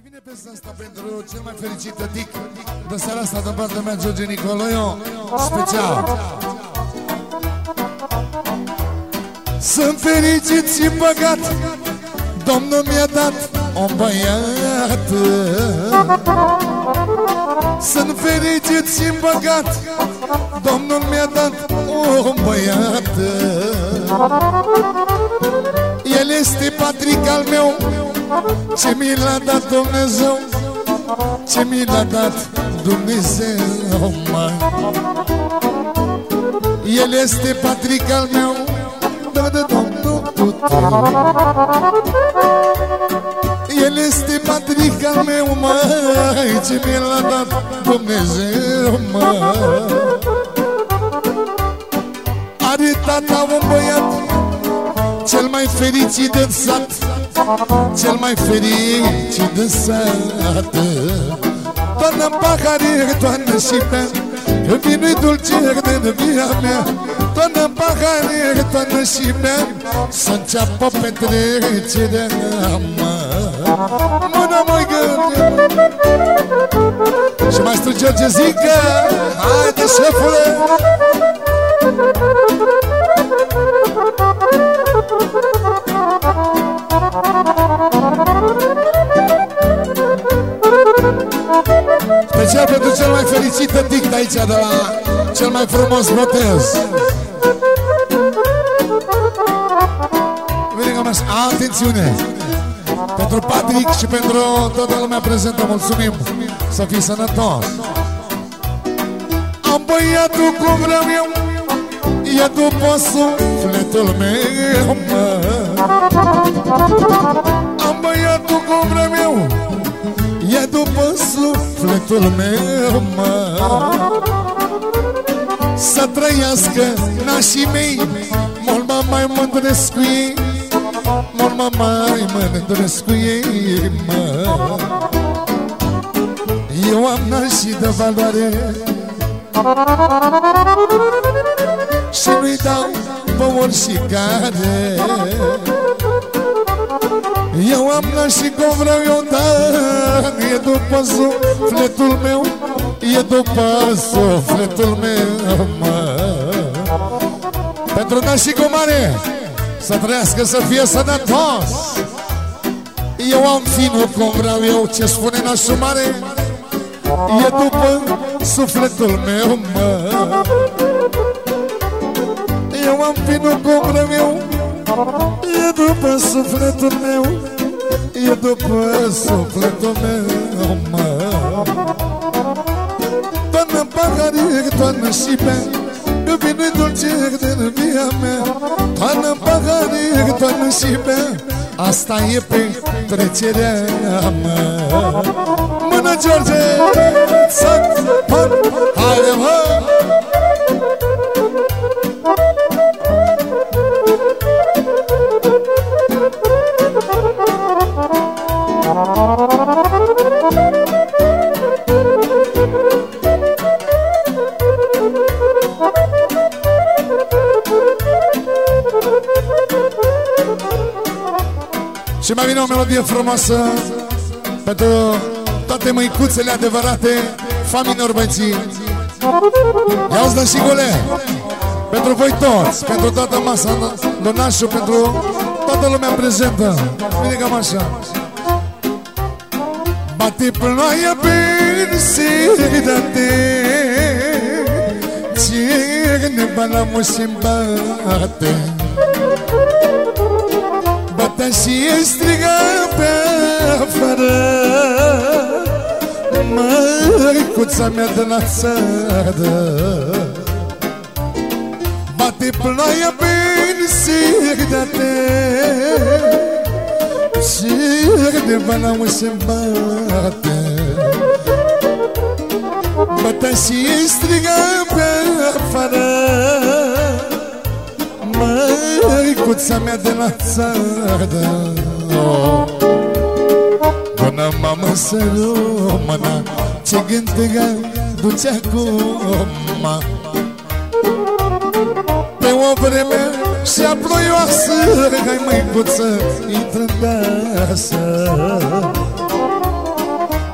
Și vine pe asta pentru cel mai fericit tătic. De seara asta de partea mea George Nicoloiu. Special. Sunt fericit și băgat. Domnul mi-a dat un băiat. Sunt fericit și băgat. Domnul mi-a dat un băiat. El este Patrick al meu Ce mi l-a dat Dumnezeu Ce mi l-a dat Dumnezeu mă. El este Patrick al meu da, da, da, El este Patrick al meu măi Ce mi l-a dat Dumnezeu mă. Are tata un băiat Cel mai fericit din sat Cel mai fericit din sat Toată pahare, toată și pe Că vine dulce din via mea. Toată pahare, toată și pe Să înceapă petrecerea mea Mână mai gândi Și maestru George zică Haide șefule Special pentru cel mai fericit tătic de aici, de la cel mai frumos botez. Vine cam așa. Atențiune! Pentru Patrick și pentru toată lumea prezentă, mulțumim! Să fii sănătos! Am băiatul cum vreau eu E după sufletul meu, mă Am băiatul cum vreau eu E după sufletul meu, mă. Să trăiască nașii mei Mult mă mai mândresc cu ei. Mult mă mai mândresc cu ei, mă. Eu am nașii de valoare. Și nu-i dau pe oricare eu am nașit cum vreau eu, dar E după sufletul meu E după sufletul meu, mă. Pentru nașii cu mare Să trăiască, să fie sănătos. Eu am finul cum vreau eu Ce spune nașul mare E după sufletul meu, mă. Eu am finul cum vreau eu E după sufletul meu E după sufletul meu, mă. Toamnă paharic, toamnă și pe Că vine dulce din via mea. Toamnă paharic, toamnă și pe Asta e pe trecerea mea Mână George, țac, pan, haide mă vine o melodie frumoasă Pentru toate măicuțele adevărate Faminor băieții Ia-ți dă și gole Pentru voi toți Pentru toată masa Donașul Pentru toată lumea prezentă. Vine cam așa. Bate ploaia pe serate Ce ne balamos în bate Bata și striga pe afară. Măricuța mea de la țară Bate ploaia pe serate Ce ne balamos în bate Bata și striga pe afară Măricuța mea de la țară. Bună mamă să rămână Ce gândăga duce acum. Pe o vreme și-a ploioasă Hai măicuță, intră în casă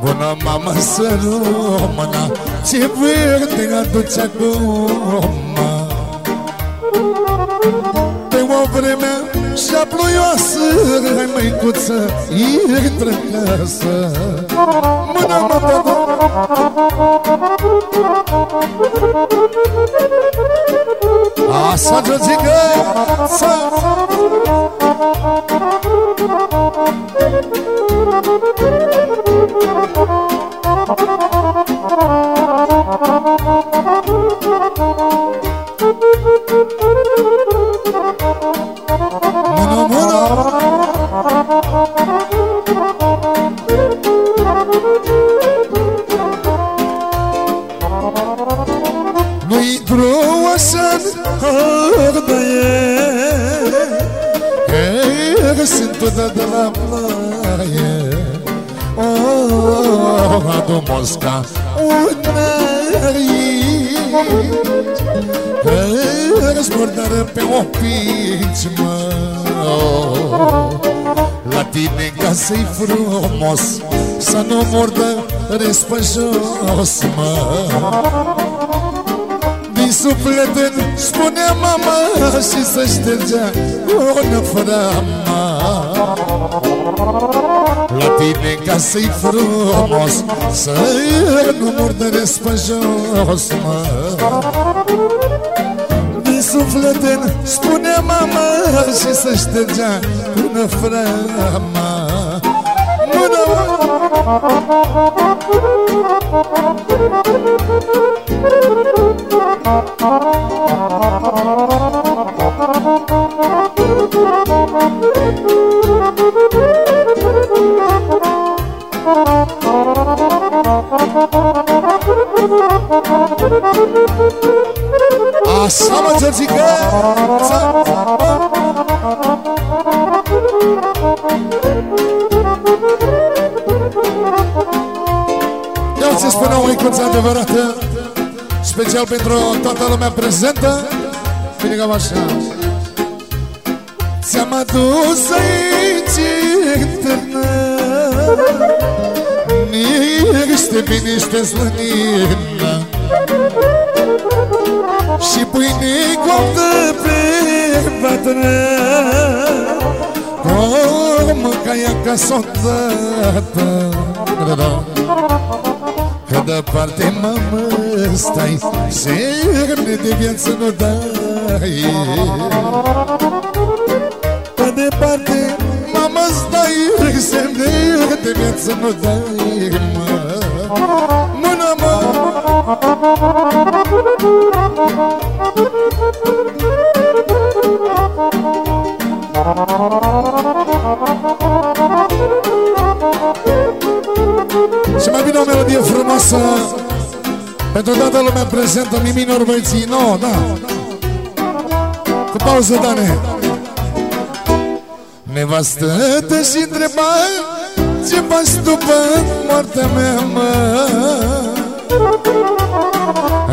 Bună mamă să rămână Ce verde aduce acum Pe o vreme și-a ploioasă. Hai măicuță, intră în casă. Mâna mă băbă Așa, Georgica, să Sunt de la ploaie. Oh, adu Mosca Războrdare pe o pici, mă. La tine ca să-i frumos Să nu mordă pe jos, mă. Din suflet spune mama Și să ștergea o frama La tine ca să-i frumos Să nu murdăresc pe jos, mă. Din suflet spune mama Și să ștergea până frama. Mână, Așa mă, Georgica Ia ți spune o micuță adevărată Special pentru toată lumea prezentă. Bine cam așa. Ți-am adus aici internă. Niște biniște slănină Și pâine coptă pe vatră Cum ca ea ca soldată Da, da Că departe mamă stai Semne de viață nu dai. Pe departe mamă stai Semne de viață nu dai mă. Mână mă Și mai bine o melodie frumoasă. Pentru toată lumea prezentă Mi minor băieții, no, da. Cu pauză, Dane. Nevastă te și întreba Ce faci după moartea mea, mă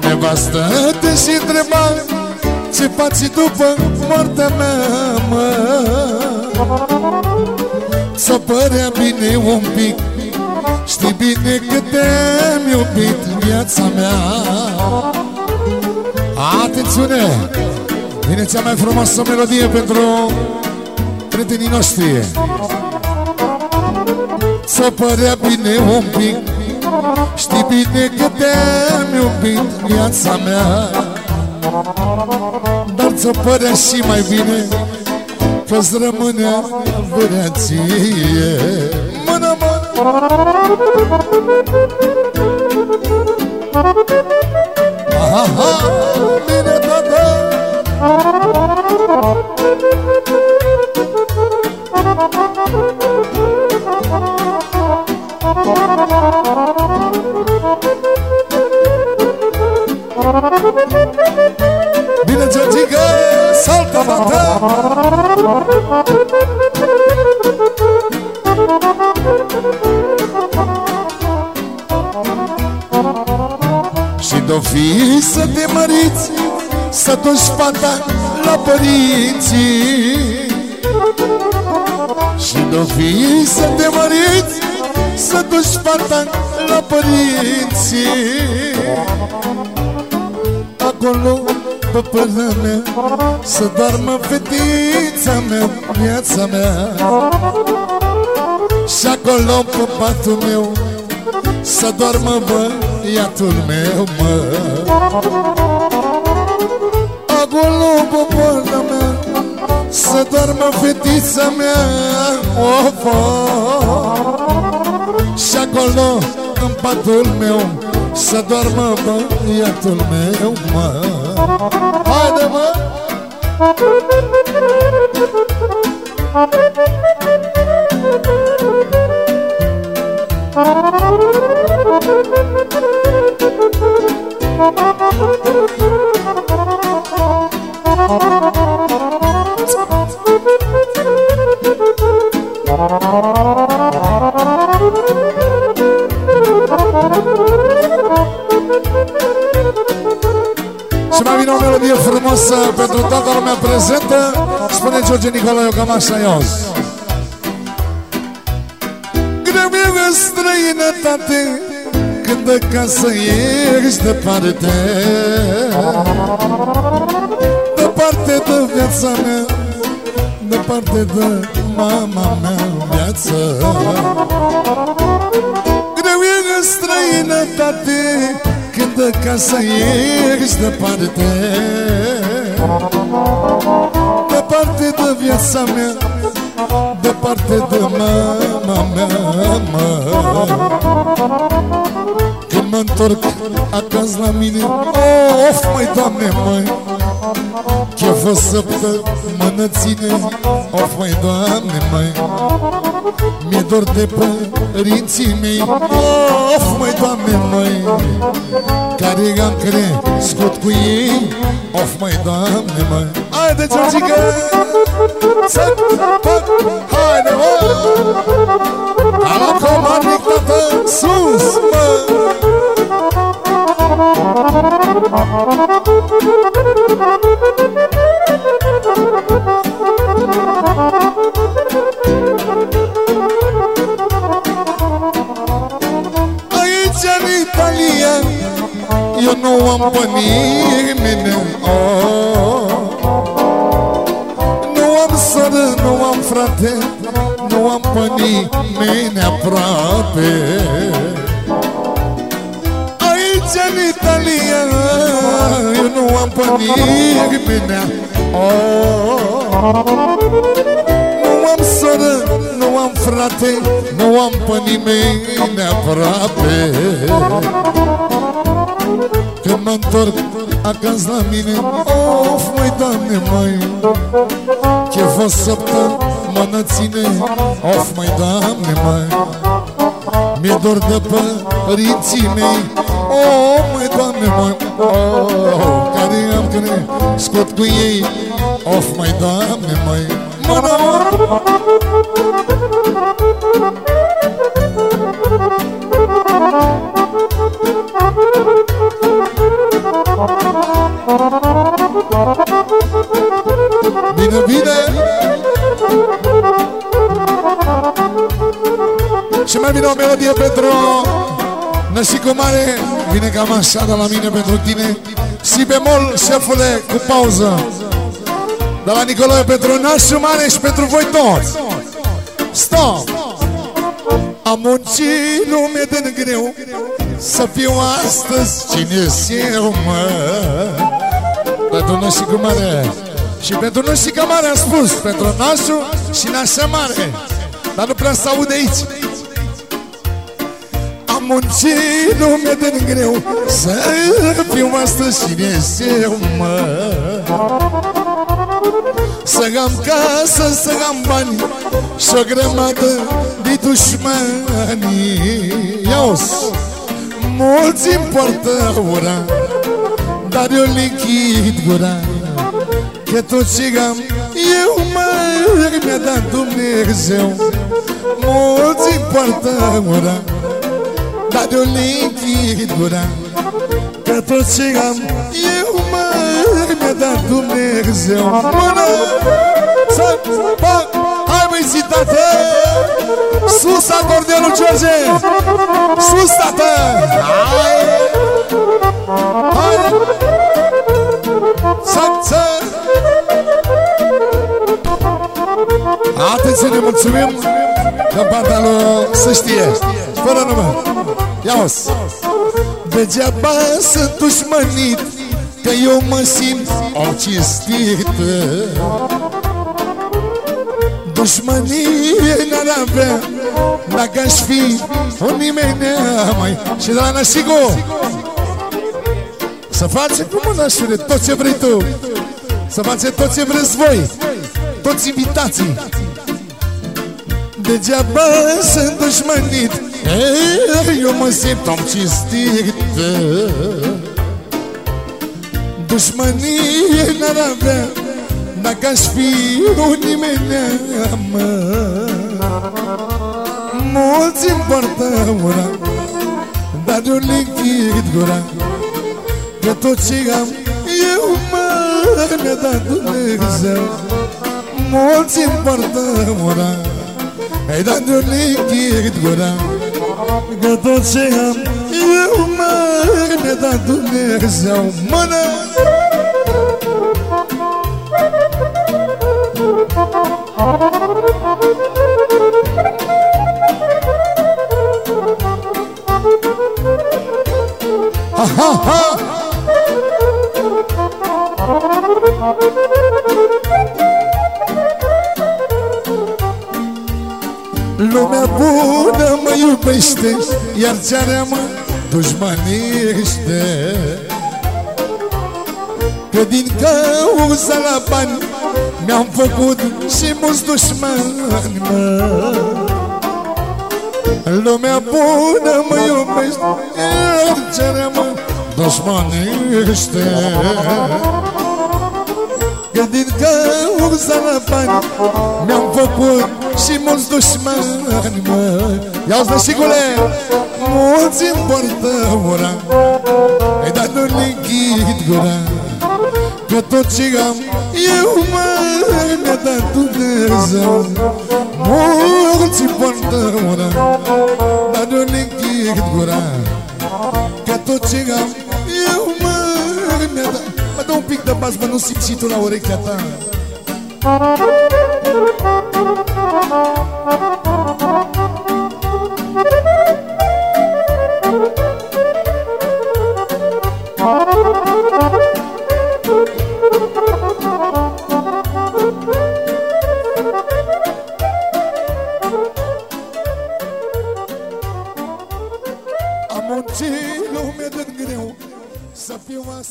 Nevastă te și întreba Ce faci după moartea mea, mă Să părea bine un pic Știi bine că te-am iubit viața mea Atențiune! Vine cea mai frumoasă melodie pentru prietenii noștri Să părea bine un pic Știi bine că te-am iubit viața mea. Dar ți-o părea și mai bine Că-ți rămânea vâreație Mână, mână. Aha, bine, tata Bine, Și de-o fi să te măriți Să duci fata la părinții. Și de-o fi să te măriți Să duci fata la părinții. Acolo pe până mea Să doarmă fetița mea, viața mea. Și acolo pe patul meu Să doarmă băiatul meu, mă. Acolo pe până mea Să doarmă fetița mea, of, Și acolo în patul meu Să doarmă băiatul meu, mă Haide, mă! Și frumoasă pentru toată lumea prezentă Spune George Nicolae cam așa ios Greu e în străinătate Când acasă ești departe. Departe de viața mea Departe de mama mea viață. Greu e în străinătate Când acasă ești departe Departe de viața mea Departe de mama mea mă. Când mă întorc acasă la mine Of, măi, Doamne, măi Ce fost săptămână ține Of, măi, Doamne, măi Mi-e dor de părinții mei Of, măi, Doamne, măi Care am crescut cu ei Of, măi, Doamne, măi Haide, Georgica Să fac Haide, mă. Ca la comarnic, tată Sus, mă. Aici Eu nu am pe nimeni oh. Nu am soră, nu am frate Nu am pe nimeni aproape Aici în Italia Eu nu am pe nimeni oh. Nu am soră, nu am frate Nu am pe nimeni aproape Când mă întorc acasă la mine Of, măi, Doamne, măi Ce fost săptămână ține Of, măi, Doamne, măi Mi-e dor de părinții mei. Oh, măi, Doamne, măi oh, Care am crescut cu ei. Of, măi, Doamne, măi Mână, Bine, bine Și mai vine o melodie pentru Năsicu Mare. Vine cam așa de la mine pentru tine. Si bemol, șefule, cu pauză. De la Nicolae pentru Nașu Mare și pentru voi toți. Stop! Am muncit lume de greu Să fiu astăzi cine eu, mă Pentru Năsicu Mare Și pentru Năsicu Mare am spus Pentru Nașu și Nașa Mare. Dar nu prea se aude aici. Am muncit lume de greu Să fiu astăzi cine eu, mă. Să am casă, să am bani Și o grămadă de dușmani Ios Mulți îmi poartă ura Dar eu lichid gura Că tot ce am eu, mă, mi-a dat Dumnezeu. Mulți îmi poartă ura dar de-o lichid gura Că tot ce am eu, mă, mi-a dat Dumnezeu. Mână, să fac, hai mă băieții, tată! Sus acordeonul, George! Sus, tată! Hai! Hai! Să, să! Atenție, ne mulțumim Că partea lui să știe Fără nume Ia-o-s Degeaba sunt dușmănit Că eu mă simt o cinstită Dușmănie n-ar avea Dacă aș fi un nimeni mai. Și de la Năsigo Să facem cum mă nașule Tot ce vrei tu. Să facem tot ce vreți voi Toți invitații. Degeaba sunt dușmănit. Eu mă simt om cinstit. Dușmănie n-ar avea Dacă aș fi un nimeni mă Mulți îmi poartă ura Dar eu le închid gura Că tot ce am eu mă Mi-a dat Dumnezeu. Mulți îmi poartă ura Ai dat eu le închid gura Că tot ce am eu mă Mi-a dat Dumnezeu. Mână Lumea bună mă iubește Iar cea rea mă dușmanește Că din cauza la bani Mi-am făcut și mulți dușmani mă. Lumea bună mă iubește Iar cea rea mă dușmanește. Că din cauza la bani Mi-am făcut și mulți dușmani mă. Ia-ți nășigule Mulți îmi poartă ura. Ai dat nu le închid gura Că tot ce am eu mă. Mi-a dat Dumnezeu Mulți îmi poartă ura Dar nu le închid gura. Că tot ce am eu mă Mi-a dat. Mă dă un pic de bas, mă, nu simți și tu la urechea ta. Am muncit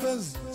lume